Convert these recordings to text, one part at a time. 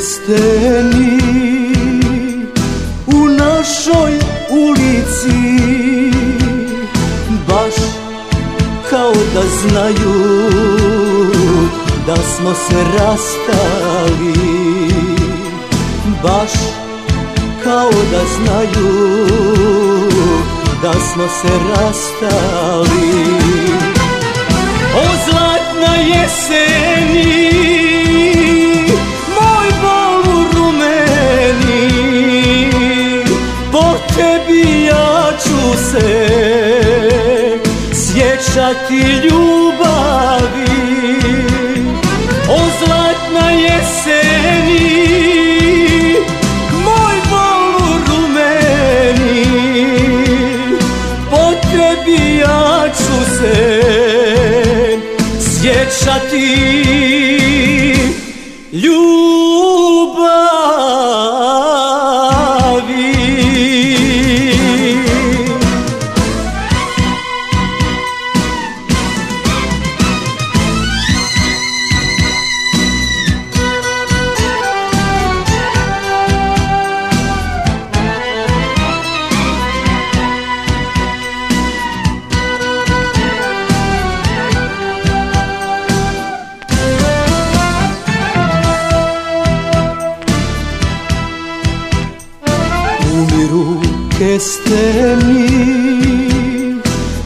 kesteni u našoj ulici Baš kao da znaju da smo se rastali Baš kao da znaju da smo se rastali Sjećati ljubavi. O zlatna jeseni Moj bol u rumeni Po tebi ja ću se sjećati. Ljubavi Umiru kesteni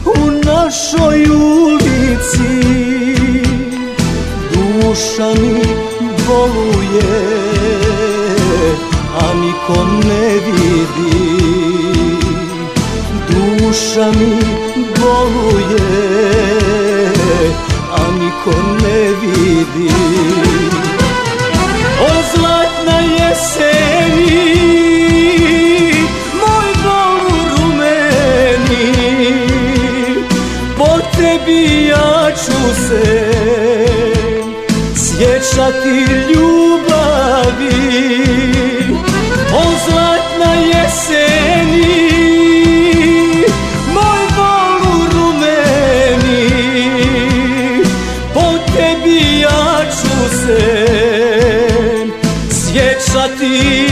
u našoj ulici. Duša mi boluje, a niko ne vidi. Duša mi boluje, a niko ne vidi Sjećati ljubavi. O zlatna jeseni Moj bol u rumeni. Po tebi ja ću se sjećati